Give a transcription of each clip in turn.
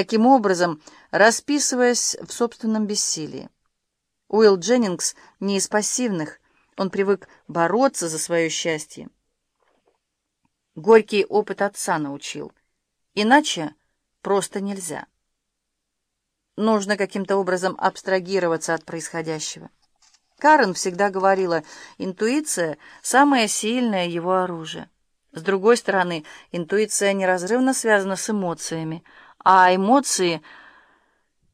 таким образом расписываясь в собственном бессилии. Уилл Дженнингс не из пассивных, он привык бороться за свое счастье. Горький опыт отца научил. Иначе просто нельзя. Нужно каким-то образом абстрагироваться от происходящего. Карен всегда говорила, интуиция — самое сильное его оружие. С другой стороны, интуиция неразрывно связана с эмоциями, а эмоции...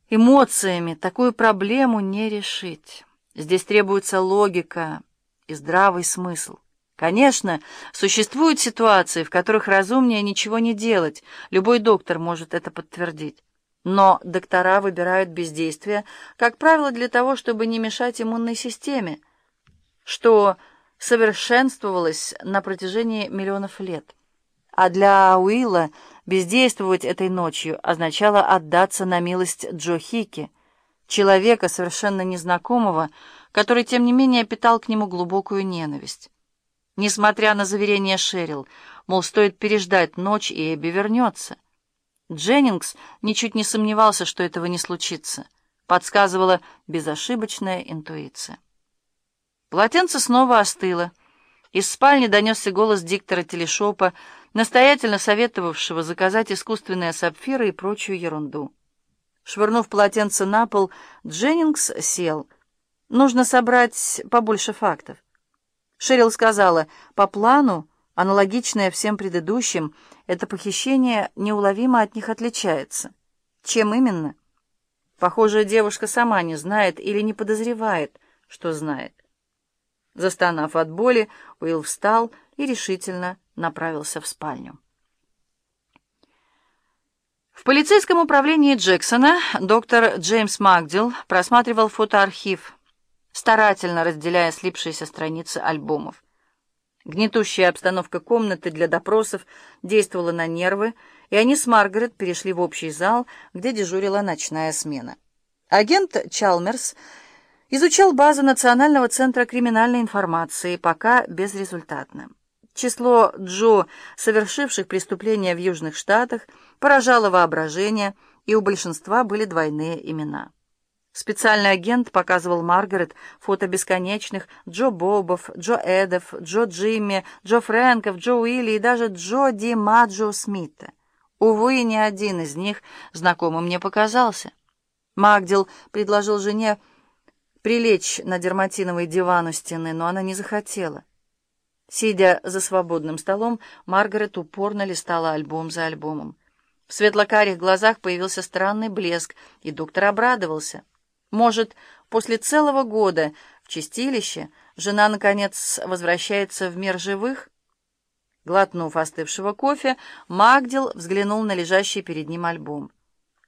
Эмоциями такую проблему не решить. Здесь требуется логика и здравый смысл. Конечно, существуют ситуации, в которых разумнее ничего не делать, любой доктор может это подтвердить. Но доктора выбирают бездействие, как правило, для того, чтобы не мешать иммунной системе, что совершенствовалось на протяжении миллионов лет. А для Уилла бездействовать этой ночью означало отдаться на милость Джо Хики, человека, совершенно незнакомого, который, тем не менее, питал к нему глубокую ненависть. Несмотря на заверение Шерил, мол, стоит переждать ночь, и Эбби вернется. Дженнингс ничуть не сомневался, что этого не случится. Подсказывала безошибочная интуиция. Полотенце снова остыло. Из спальни донесся голос диктора телешопа, настоятельно советовавшего заказать искусственные сапфиры и прочую ерунду. Швырнув полотенце на пол, Дженнингс сел. Нужно собрать побольше фактов. Шерил сказала, по плану, аналогичное всем предыдущим, это похищение неуловимо от них отличается. Чем именно? Похоже, девушка сама не знает или не подозревает, что знает. Застонав от боли, Уилл встал и решительно направился в спальню. В полицейском управлении Джексона доктор Джеймс Макдил просматривал фотоархив, старательно разделяя слипшиеся страницы альбомов. Гнетущая обстановка комнаты для допросов действовала на нервы, и они с Маргарет перешли в общий зал, где дежурила ночная смена. Агент Чалмерс изучал базу Национального центра криминальной информации, пока безрезультатно. Число Джо, совершивших преступления в Южных Штатах, поражало воображение, и у большинства были двойные имена. Специальный агент показывал Маргарет фото бесконечных Джо Бобов, Джо Эдов, Джо Джимми, Джо Фрэнков, Джо Уилли и даже Джо Ди Маджо Смита. Увы, ни один из них знакомым не показался. Магдил предложил жене прилечь на дерматиновый диван у стены, но она не захотела. Сидя за свободным столом, Маргарет упорно листала альбом за альбомом. В светлокарих глазах появился странный блеск, и доктор обрадовался — может, после целого года в чистилище жена, наконец, возвращается в мир живых? Глотнув остывшего кофе, Магдил взглянул на лежащий перед ним альбом.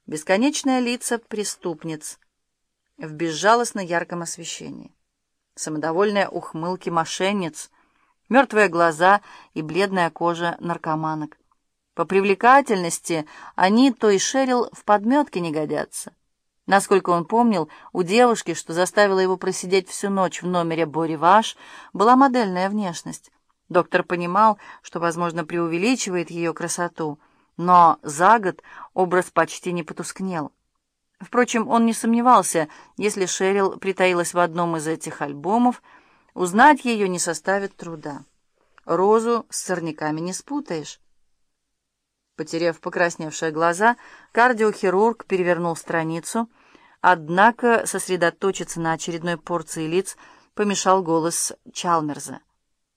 Бесконечное лица преступниц в безжалостно ярком освещении. Самодовольные ухмылки мошенниц, мертвые глаза и бледная кожа наркоманок. По привлекательности они, то и Шерил, в подметке не годятся. Насколько он помнил, у девушки, что заставила его просидеть всю ночь в номере Бориваш, была модельная внешность. Доктор понимал, что, возможно, преувеличивает ее красоту, но за год образ почти не потускнел. Впрочем, он не сомневался, если Шерил притаилась в одном из этих альбомов, узнать ее не составит труда. Розу с сорняками не спутаешь. Потерев покрасневшие глаза, кардиохирург перевернул страницу — Однако сосредоточиться на очередной порции лиц помешал голос Чалмерза.